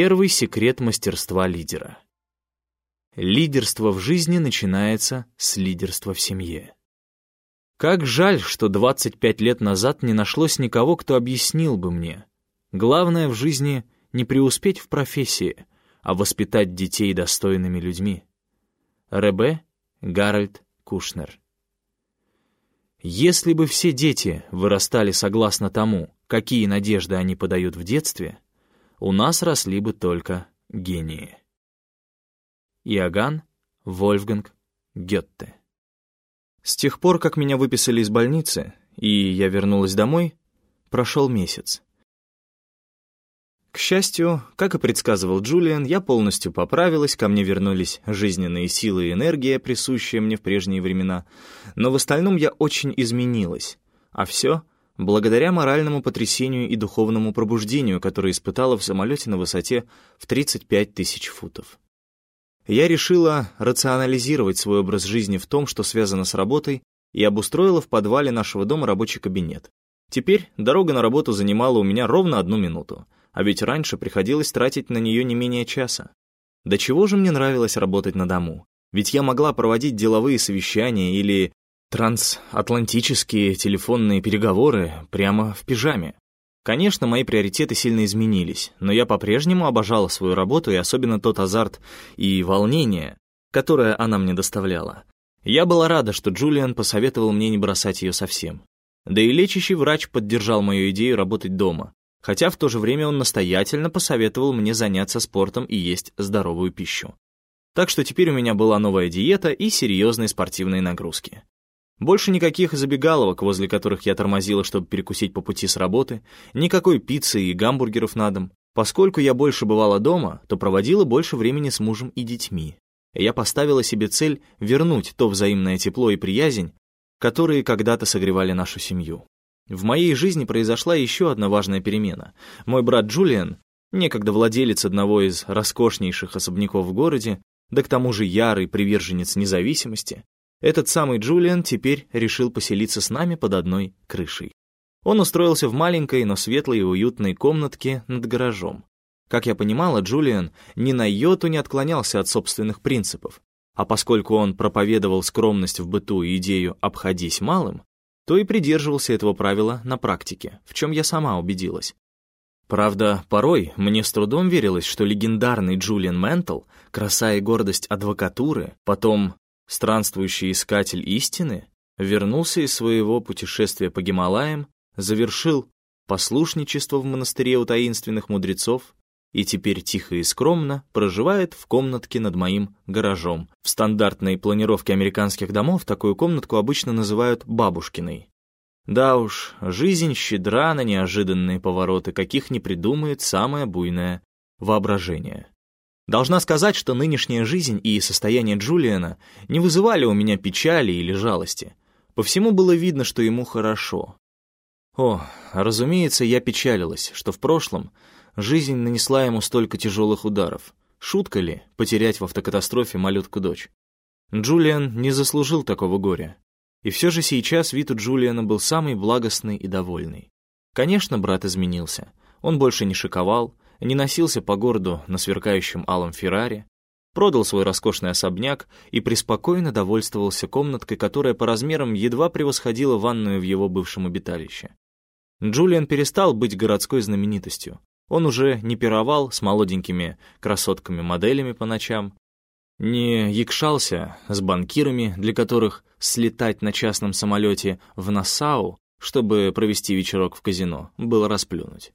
Первый секрет мастерства лидера. Лидерство в жизни начинается с лидерства в семье. Как жаль, что 25 лет назад не нашлось никого, кто объяснил бы мне. Главное в жизни не преуспеть в профессии, а воспитать детей достойными людьми. Ребе Гарольд Кушнер Если бы все дети вырастали согласно тому, какие надежды они подают в детстве, у нас росли бы только гении. Иоганн Вольфганг Гетте С тех пор, как меня выписали из больницы, и я вернулась домой, прошел месяц. К счастью, как и предсказывал Джулиан, я полностью поправилась, ко мне вернулись жизненные силы и энергия, присущие мне в прежние времена, но в остальном я очень изменилась, а все благодаря моральному потрясению и духовному пробуждению, которое испытала в самолете на высоте в 35 тысяч футов. Я решила рационализировать свой образ жизни в том, что связано с работой, и обустроила в подвале нашего дома рабочий кабинет. Теперь дорога на работу занимала у меня ровно одну минуту — а ведь раньше приходилось тратить на нее не менее часа. До чего же мне нравилось работать на дому? Ведь я могла проводить деловые совещания или трансатлантические телефонные переговоры прямо в пижаме. Конечно, мои приоритеты сильно изменились, но я по-прежнему обожала свою работу и особенно тот азарт и волнение, которое она мне доставляла. Я была рада, что Джулиан посоветовал мне не бросать ее совсем. Да и лечащий врач поддержал мою идею работать дома, хотя в то же время он настоятельно посоветовал мне заняться спортом и есть здоровую пищу. Так что теперь у меня была новая диета и серьезные спортивные нагрузки. Больше никаких забегаловок, возле которых я тормозила, чтобы перекусить по пути с работы, никакой пиццы и гамбургеров на дом. Поскольку я больше бывала дома, то проводила больше времени с мужем и детьми. Я поставила себе цель вернуть то взаимное тепло и приязнь, которые когда-то согревали нашу семью. В моей жизни произошла еще одна важная перемена. Мой брат Джулиан, некогда владелец одного из роскошнейших особняков в городе, да к тому же ярый приверженец независимости, этот самый Джулиан теперь решил поселиться с нами под одной крышей. Он устроился в маленькой, но светлой и уютной комнатке над гаражом. Как я понимала, Джулиан ни на йоту не отклонялся от собственных принципов, а поскольку он проповедовал скромность в быту и идею «обходись малым», то и придерживался этого правила на практике, в чем я сама убедилась. Правда, порой мне с трудом верилось, что легендарный Джулиан Ментл, краса и гордость адвокатуры, потом странствующий искатель истины, вернулся из своего путешествия по Гималаям, завершил послушничество в монастыре у таинственных мудрецов и теперь тихо и скромно проживает в комнатке над моим гаражом. В стандартной планировке американских домов такую комнатку обычно называют «бабушкиной». Да уж, жизнь щедра на неожиданные повороты, каких не придумает самое буйное воображение. Должна сказать, что нынешняя жизнь и состояние Джулиана не вызывали у меня печали или жалости. По всему было видно, что ему хорошо. О, разумеется, я печалилась, что в прошлом Жизнь нанесла ему столько тяжелых ударов. Шутка ли потерять в автокатастрофе малютку-дочь? Джулиан не заслужил такого горя. И все же сейчас вид у Джулиана был самый благостный и довольный. Конечно, брат изменился. Он больше не шиковал, не носился по городу на сверкающем алом Феррари, продал свой роскошный особняк и преспокойно довольствовался комнаткой, которая по размерам едва превосходила ванную в его бывшем обиталище. Джулиан перестал быть городской знаменитостью. Он уже не пировал с молоденькими красотками-моделями по ночам, не якшался с банкирами, для которых слетать на частном самолете в Нассау, чтобы провести вечерок в казино, было расплюнуть.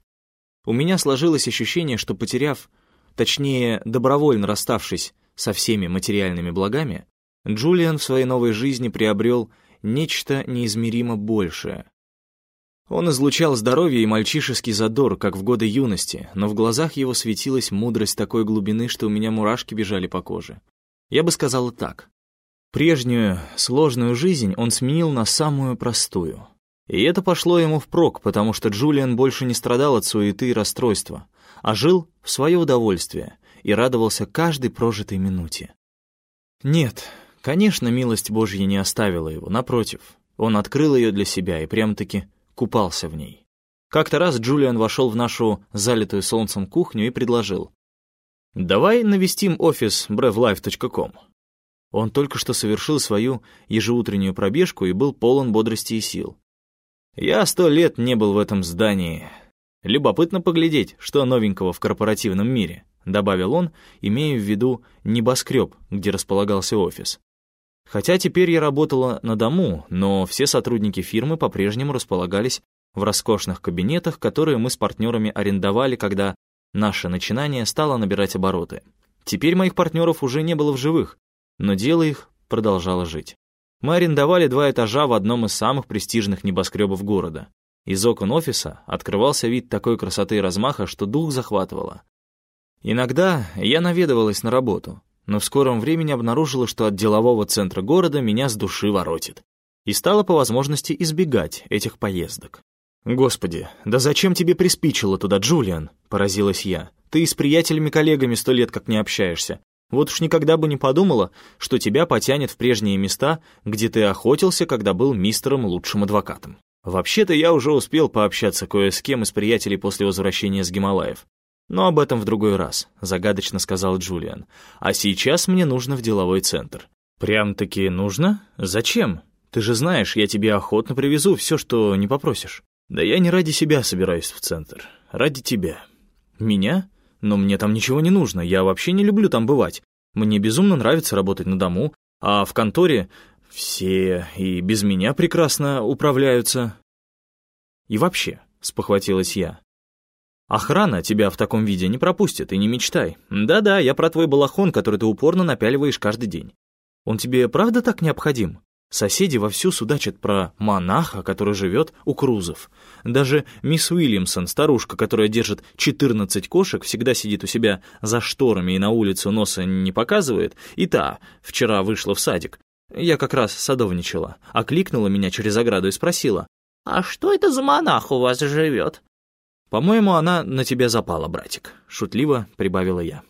У меня сложилось ощущение, что потеряв, точнее, добровольно расставшись со всеми материальными благами, Джулиан в своей новой жизни приобрел нечто неизмеримо большее, он излучал здоровье и мальчишеский задор, как в годы юности, но в глазах его светилась мудрость такой глубины, что у меня мурашки бежали по коже. Я бы сказала так. Прежнюю, сложную жизнь он сменил на самую простую. И это пошло ему впрок, потому что Джулиан больше не страдал от суеты и расстройства, а жил в свое удовольствие и радовался каждой прожитой минуте. Нет, конечно, милость Божья не оставила его, напротив. Он открыл ее для себя и прям-таки купался в ней. Как-то раз Джулиан вошел в нашу залитую солнцем кухню и предложил. Давай навестим офис brevlife.com. Он только что совершил свою ежеутреннюю пробежку и был полон бодрости и сил. Я сто лет не был в этом здании. Любопытно поглядеть, что новенького в корпоративном мире, добавил он, имея в виду небоскреб, где располагался офис. Хотя теперь я работала на дому, но все сотрудники фирмы по-прежнему располагались в роскошных кабинетах, которые мы с партнерами арендовали, когда наше начинание стало набирать обороты. Теперь моих партнеров уже не было в живых, но дело их продолжало жить. Мы арендовали два этажа в одном из самых престижных небоскребов города. Из окон офиса открывался вид такой красоты и размаха, что дух захватывало. Иногда я наведывалась на работу, но в скором времени обнаружила, что от делового центра города меня с души воротит. И стала по возможности избегать этих поездок. «Господи, да зачем тебе приспичило туда, Джулиан?» — поразилась я. «Ты с приятелями-коллегами сто лет как не общаешься. Вот уж никогда бы не подумала, что тебя потянет в прежние места, где ты охотился, когда был мистером лучшим адвокатом. Вообще-то я уже успел пообщаться кое с кем из приятелей после возвращения с Гималаев. Но об этом в другой раз, загадочно сказал Джулиан. А сейчас мне нужно в деловой центр. Прям-таки нужно? Зачем? Ты же знаешь, я тебе охотно привезу все, что не попросишь. Да я не ради себя собираюсь в центр. Ради тебя. Меня? Но мне там ничего не нужно, я вообще не люблю там бывать. Мне безумно нравится работать на дому, а в конторе все и без меня прекрасно управляются. И вообще, спохватилась я, охрана тебя в таком виде не пропустит, и не мечтай. Да-да, я про твой балахон, который ты упорно напяливаешь каждый день. Он тебе правда так необходим? Соседи вовсю судачат про монаха, который живет у Крузов. Даже мисс Уильямсон, старушка, которая держит 14 кошек, всегда сидит у себя за шторами и на улицу носа не показывает, и та вчера вышла в садик. Я как раз садовничала, окликнула меня через ограду и спросила, «А что это за монах у вас живет?» «По-моему, она на тебя запала, братик», — шутливо прибавила я.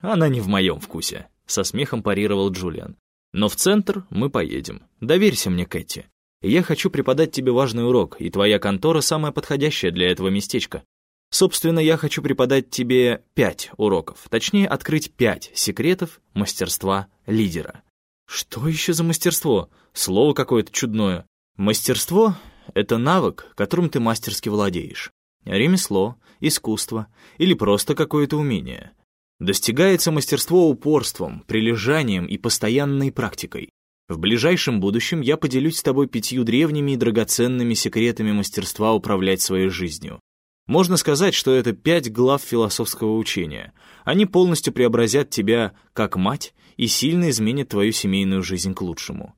«Она не в моем вкусе», — со смехом парировал Джулиан. Но в центр мы поедем. Доверься мне, Кэти. Я хочу преподать тебе важный урок, и твоя контора самая подходящая для этого местечка. Собственно, я хочу преподать тебе пять уроков, точнее, открыть пять секретов мастерства лидера. Что еще за мастерство? Слово какое-то чудное. Мастерство — это навык, которым ты мастерски владеешь. Ремесло, искусство или просто какое-то умение. Достигается мастерство упорством, прилежанием и постоянной практикой. В ближайшем будущем я поделюсь с тобой пятью древними и драгоценными секретами мастерства управлять своей жизнью. Можно сказать, что это пять глав философского учения. Они полностью преобразят тебя как мать и сильно изменят твою семейную жизнь к лучшему.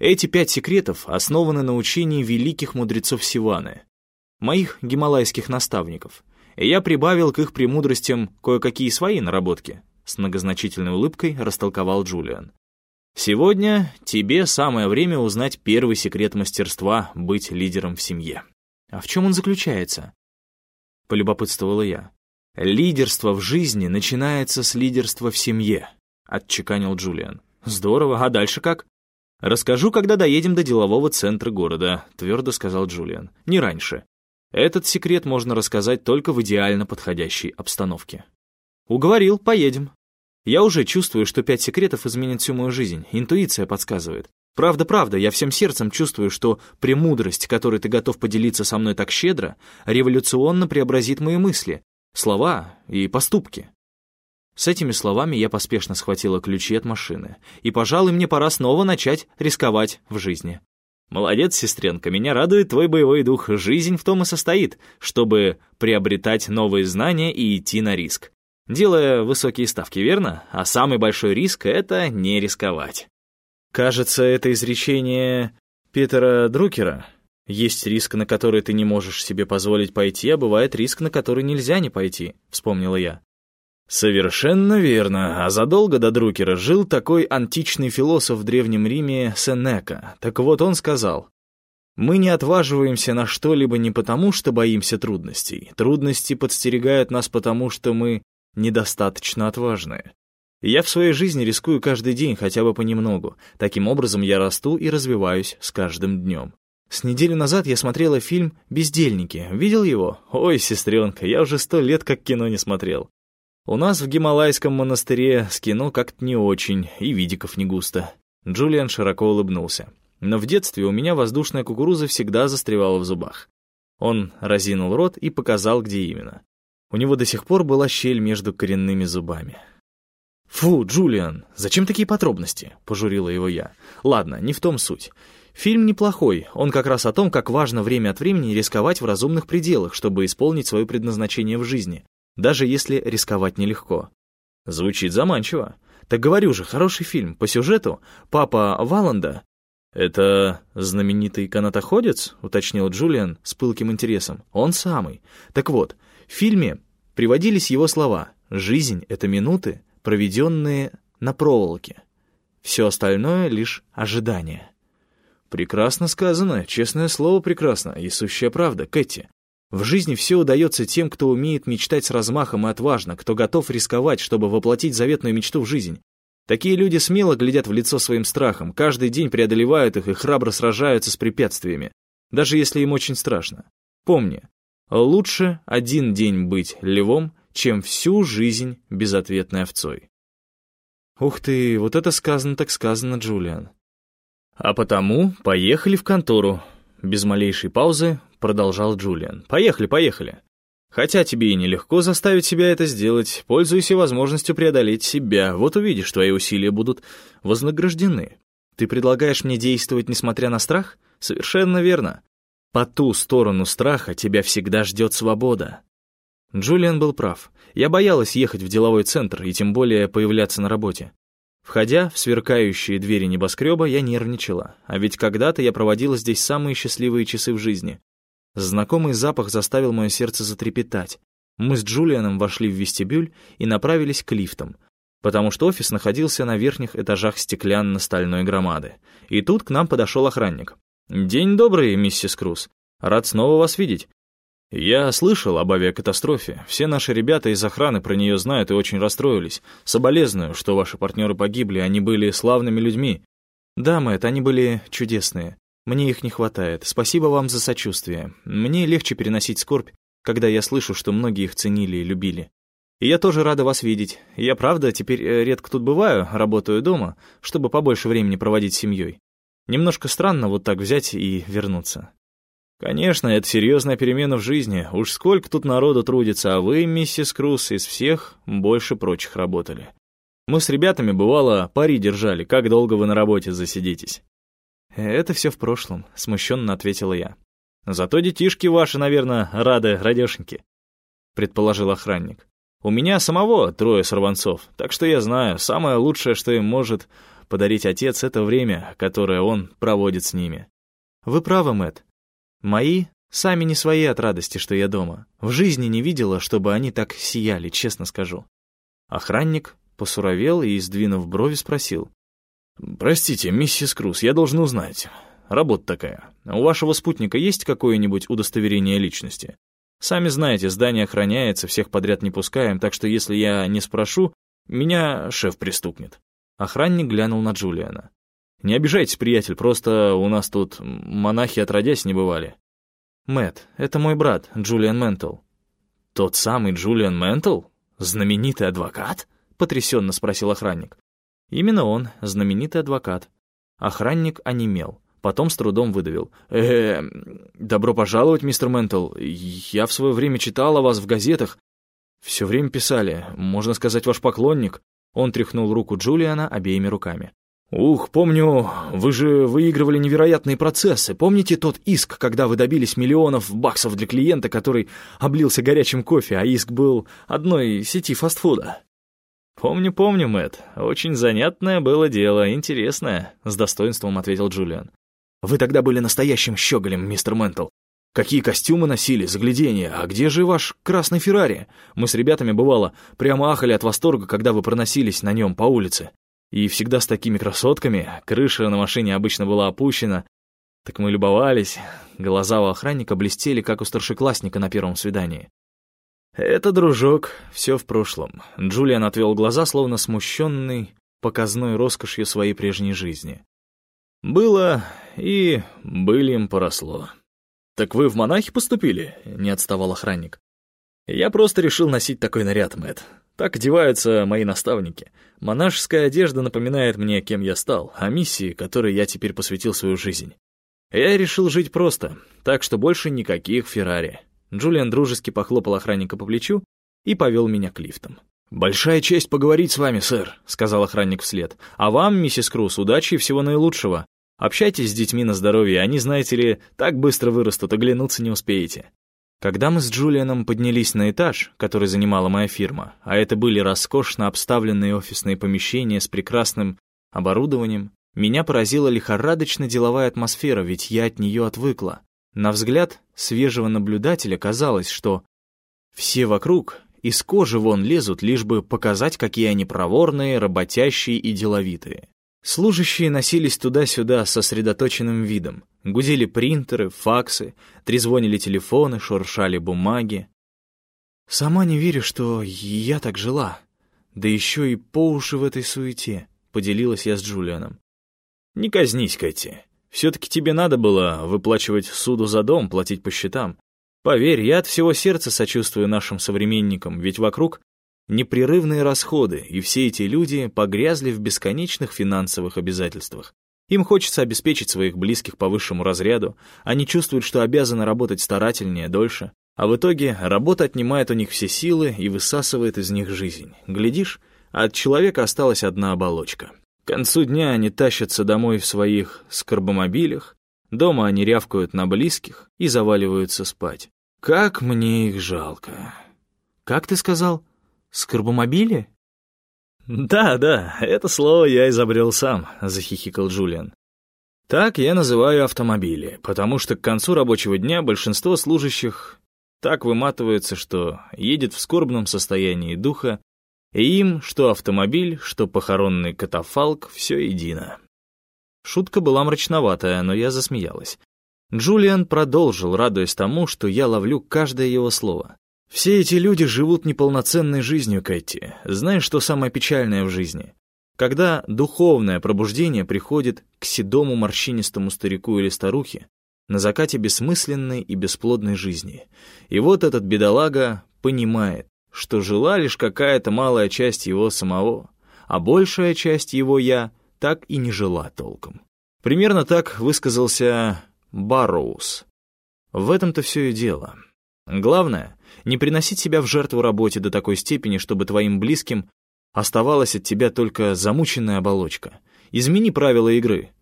Эти пять секретов основаны на учении великих мудрецов Сиваны, моих гималайских наставников — и я прибавил к их премудростям кое-какие свои наработки», с многозначительной улыбкой растолковал Джулиан. «Сегодня тебе самое время узнать первый секрет мастерства быть лидером в семье». «А в чем он заключается?» — полюбопытствовала я. «Лидерство в жизни начинается с лидерства в семье», — отчеканил Джулиан. «Здорово, а дальше как?» «Расскажу, когда доедем до делового центра города», — твердо сказал Джулиан. «Не раньше. Этот секрет можно рассказать только в идеально подходящей обстановке. Уговорил, поедем. Я уже чувствую, что пять секретов изменят всю мою жизнь. Интуиция подсказывает. Правда-правда, я всем сердцем чувствую, что премудрость, которой ты готов поделиться со мной так щедро, революционно преобразит мои мысли, слова и поступки. С этими словами я поспешно схватила ключи от машины, и, пожалуй, мне пора снова начать рисковать в жизни. «Молодец, сестренка, меня радует твой боевой дух. Жизнь в том и состоит, чтобы приобретать новые знания и идти на риск. Делая высокие ставки, верно? А самый большой риск — это не рисковать». Кажется, это изречение Питера Друкера. «Есть риск, на который ты не можешь себе позволить пойти, а бывает риск, на который нельзя не пойти», — вспомнила я. Совершенно верно. А задолго до Друкера жил такой античный философ в Древнем Риме Сенека. Так вот он сказал, «Мы не отваживаемся на что-либо не потому, что боимся трудностей. Трудности подстерегают нас потому, что мы недостаточно отважны. Я в своей жизни рискую каждый день хотя бы понемногу. Таким образом я расту и развиваюсь с каждым днем. С неделю назад я смотрела фильм «Бездельники». Видел его? Ой, сестренка, я уже сто лет как кино не смотрел. У нас в Гималайском монастыре с кино как-то не очень, и видиков не густо. Джулиан широко улыбнулся. Но в детстве у меня воздушная кукуруза всегда застревала в зубах. Он разинул рот и показал, где именно. У него до сих пор была щель между коренными зубами. «Фу, Джулиан, зачем такие подробности?» — пожурила его я. «Ладно, не в том суть. Фильм неплохой, он как раз о том, как важно время от времени рисковать в разумных пределах, чтобы исполнить свое предназначение в жизни, даже если рисковать нелегко. Звучит заманчиво. Так говорю же, хороший фильм. По сюжету папа Валанда... «Это знаменитый канатоходец?» — уточнил Джулиан с пылким интересом. «Он самый. Так вот, в фильме приводились его слова «Жизнь — это минуты, проведенные на проволоке. Все остальное — лишь ожидание». «Прекрасно сказано, честное слово прекрасно, и сущая правда, Кэти. В жизни все удается тем, кто умеет мечтать с размахом и отважно, кто готов рисковать, чтобы воплотить заветную мечту в жизнь. Такие люди смело глядят в лицо своим страхам, каждый день преодолевают их и храбро сражаются с препятствиями, даже если им очень страшно. Помни, лучше один день быть львом, чем всю жизнь безответной овцой. Ух ты, вот это сказано так сказано, Джулиан. А потому поехали в контору. Без малейшей паузы продолжал Джулиан. «Поехали, поехали. Хотя тебе и нелегко заставить себя это сделать, пользуйся возможностью преодолеть себя. Вот увидишь, твои усилия будут вознаграждены. Ты предлагаешь мне действовать, несмотря на страх? Совершенно верно. По ту сторону страха тебя всегда ждет свобода». Джулиан был прав. Я боялась ехать в деловой центр и тем более появляться на работе. Входя в сверкающие двери небоскреба, я нервничала, а ведь когда-то я проводила здесь самые счастливые часы в жизни. Знакомый запах заставил мое сердце затрепетать. Мы с Джулианом вошли в вестибюль и направились к лифтам, потому что офис находился на верхних этажах стеклянно-стальной громады. И тут к нам подошел охранник. «День добрый, миссис Круз. Рад снова вас видеть. «Я слышал об авиакатастрофе. Все наши ребята из охраны про нее знают и очень расстроились. Соболезную, что ваши партнеры погибли, они были славными людьми». «Да, Мэтт, они были чудесные. Мне их не хватает. Спасибо вам за сочувствие. Мне легче переносить скорбь, когда я слышу, что многие их ценили и любили. И я тоже рада вас видеть. Я, правда, теперь э, редко тут бываю, работаю дома, чтобы побольше времени проводить с семьей. Немножко странно вот так взять и вернуться. Конечно, это серьезная перемена в жизни. Уж сколько тут народу трудится, а вы, миссис Круз, из всех больше прочих работали. Мы с ребятами, бывало, пари держали, как долго вы на работе засидитесь. Это все в прошлом, смущенно ответила я. Зато детишки ваши, наверное, рады радешеньки, предположил охранник. У меня самого трое сорванцов, так что я знаю, самое лучшее, что им может подарить отец, это время, которое он проводит с ними. Вы правы, Мэтт. Мои сами не свои от радости, что я дома. В жизни не видела, чтобы они так сияли, честно скажу. Охранник посуровел и, сдвинув брови, спросил. «Простите, миссис Круз, я должен узнать. Работа такая. У вашего спутника есть какое-нибудь удостоверение личности? Сами знаете, здание охраняется, всех подряд не пускаем, так что если я не спрошу, меня шеф пристукнет». Охранник глянул на Джулиана. Не обижайтесь, приятель, просто у нас тут монахи отродясь не бывали. Мэт, это мой брат, Джулиан Ментл. Тот самый Джулиан Ментл? Знаменитый адвокат? Потрясенно спросил охранник. Именно он, знаменитый адвокат. Охранник онемел, потом с трудом выдавил. э, -э добро пожаловать, мистер Ментл. Я в свое время читал о вас в газетах. Все время писали, можно сказать, ваш поклонник. Он тряхнул руку Джулиана обеими руками. «Ух, помню, вы же выигрывали невероятные процессы. Помните тот иск, когда вы добились миллионов баксов для клиента, который облился горячим кофе, а иск был одной сети фастфуда?» «Помню, помню, Мэтт. Очень занятное было дело, интересное», — с достоинством ответил Джулиан. «Вы тогда были настоящим щеголем, мистер Ментл. Какие костюмы носили, загляденье, а где же ваш красный Феррари? Мы с ребятами, бывало, прямо ахали от восторга, когда вы проносились на нем по улице. И всегда с такими красотками, крыша на машине обычно была опущена. Так мы любовались, глаза у охранника блестели, как у старшеклассника на первом свидании. «Это, дружок, все в прошлом». Джулиан отвел глаза, словно смущенный показной роскошью своей прежней жизни. «Было и былим поросло». «Так вы в монахи поступили?» — не отставал охранник. «Я просто решил носить такой наряд, Мэтт. Так одеваются мои наставники. Монашеская одежда напоминает мне, кем я стал, о миссии, которой я теперь посвятил свою жизнь. Я решил жить просто, так что больше никаких Феррари. Джулиан дружески похлопал охранника по плечу и повел меня к лифтам. «Большая честь поговорить с вами, сэр», — сказал охранник вслед. «А вам, миссис Круз, удачи и всего наилучшего. Общайтесь с детьми на здоровье, они, знаете ли, так быстро вырастут, оглянуться не успеете». Когда мы с Джулианом поднялись на этаж, который занимала моя фирма, а это были роскошно обставленные офисные помещения с прекрасным оборудованием, меня поразила лихорадочно деловая атмосфера, ведь я от нее отвыкла. На взгляд свежего наблюдателя казалось, что все вокруг из кожи вон лезут, лишь бы показать, какие они проворные, работящие и деловитые. Служащие носились туда-сюда с сосредоточенным видом. Гудели принтеры, факсы, трезвонили телефоны, шуршали бумаги. «Сама не верю, что я так жила. Да еще и по уши в этой суете», — поделилась я с Джулианом. «Не казнись, Кэти. Все-таки тебе надо было выплачивать суду за дом, платить по счетам. Поверь, я от всего сердца сочувствую нашим современникам, ведь вокруг непрерывные расходы, и все эти люди погрязли в бесконечных финансовых обязательствах. Им хочется обеспечить своих близких по высшему разряду, они чувствуют, что обязаны работать старательнее, дольше, а в итоге работа отнимает у них все силы и высасывает из них жизнь. Глядишь, от человека осталась одна оболочка. К концу дня они тащатся домой в своих скорбомобилях, дома они рявкают на близких и заваливаются спать. Как мне их жалко. Как ты сказал? Скорбомобили? Да, да, это слово я изобрел сам, захихикал Джулиан. Так я называю автомобили, потому что к концу рабочего дня большинство служащих так выматывается, что едет в скорбном состоянии духа, и им что автомобиль, что похоронный катафалк, все едино. Шутка была мрачноватая, но я засмеялась. Джулиан продолжил, радуясь тому, что я ловлю каждое его слово. «Все эти люди живут неполноценной жизнью, Кэти. Знаешь, что самое печальное в жизни? Когда духовное пробуждение приходит к седому морщинистому старику или старухе на закате бессмысленной и бесплодной жизни. И вот этот бедолага понимает, что жила лишь какая-то малая часть его самого, а большая часть его «я» так и не жила толком. Примерно так высказался Барроуз. В этом-то все и дело. Главное, не приносить себя в жертву работе до такой степени, чтобы твоим близким оставалась от тебя только замученная оболочка. Измени правила игры.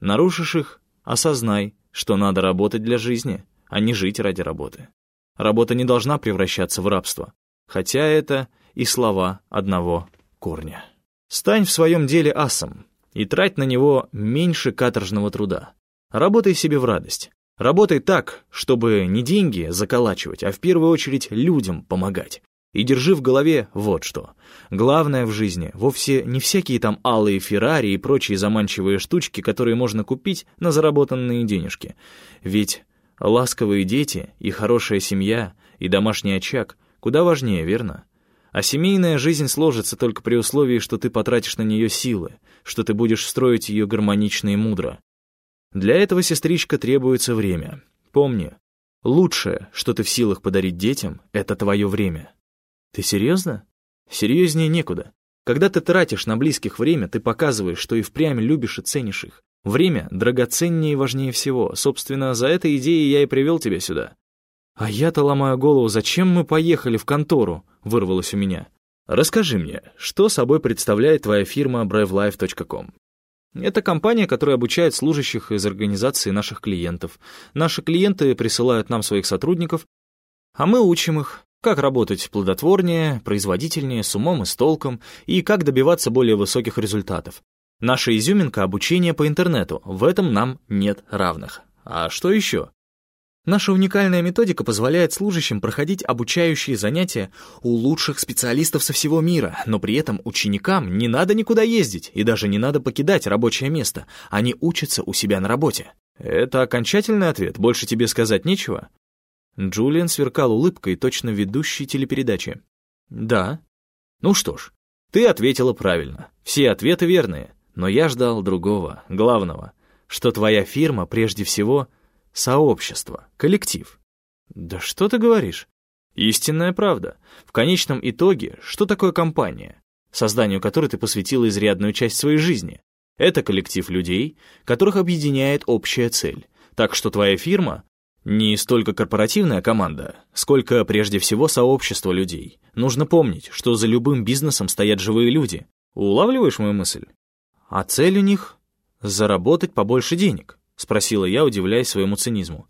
Нарушишь их — осознай, что надо работать для жизни, а не жить ради работы. Работа не должна превращаться в рабство, хотя это и слова одного корня. Стань в своем деле асом и трать на него меньше каторжного труда. Работай себе в радость. Работай так, чтобы не деньги заколачивать, а в первую очередь людям помогать. И держи в голове вот что. Главное в жизни вовсе не всякие там алые Феррари и прочие заманчивые штучки, которые можно купить на заработанные денежки. Ведь ласковые дети и хорошая семья, и домашний очаг куда важнее, верно? А семейная жизнь сложится только при условии, что ты потратишь на нее силы, что ты будешь строить ее гармонично и мудро. Для этого, сестричка, требуется время. Помни, лучшее, что ты в силах подарить детям, это твое время. Ты серьезно? Серьезнее некуда. Когда ты тратишь на близких время, ты показываешь, что и впрямь любишь и ценишь их. Время драгоценнее и важнее всего. Собственно, за этой идеей я и привел тебя сюда. А я-то ломаю голову, зачем мы поехали в контору, вырвалось у меня. Расскажи мне, что собой представляет твоя фирма bravelife.com? Это компания, которая обучает служащих из организации наших клиентов. Наши клиенты присылают нам своих сотрудников, а мы учим их, как работать плодотворнее, производительнее, с умом и с толком, и как добиваться более высоких результатов. Наша изюминка — обучение по интернету, в этом нам нет равных. А что еще? Наша уникальная методика позволяет служащим проходить обучающие занятия у лучших специалистов со всего мира, но при этом ученикам не надо никуда ездить и даже не надо покидать рабочее место. Они учатся у себя на работе. Это окончательный ответ, больше тебе сказать нечего? Джулиан сверкал улыбкой, точно ведущей телепередачи. Да. Ну что ж, ты ответила правильно. Все ответы верные. Но я ждал другого, главного, что твоя фирма прежде всего — Сообщество, коллектив. Да что ты говоришь? Истинная правда. В конечном итоге, что такое компания, созданию которой ты посвятила изрядную часть своей жизни? Это коллектив людей, которых объединяет общая цель. Так что твоя фирма не столько корпоративная команда, сколько прежде всего сообщество людей. Нужно помнить, что за любым бизнесом стоят живые люди. Улавливаешь мою мысль? А цель у них — заработать побольше денег, спросила я, удивляясь своему цинизму.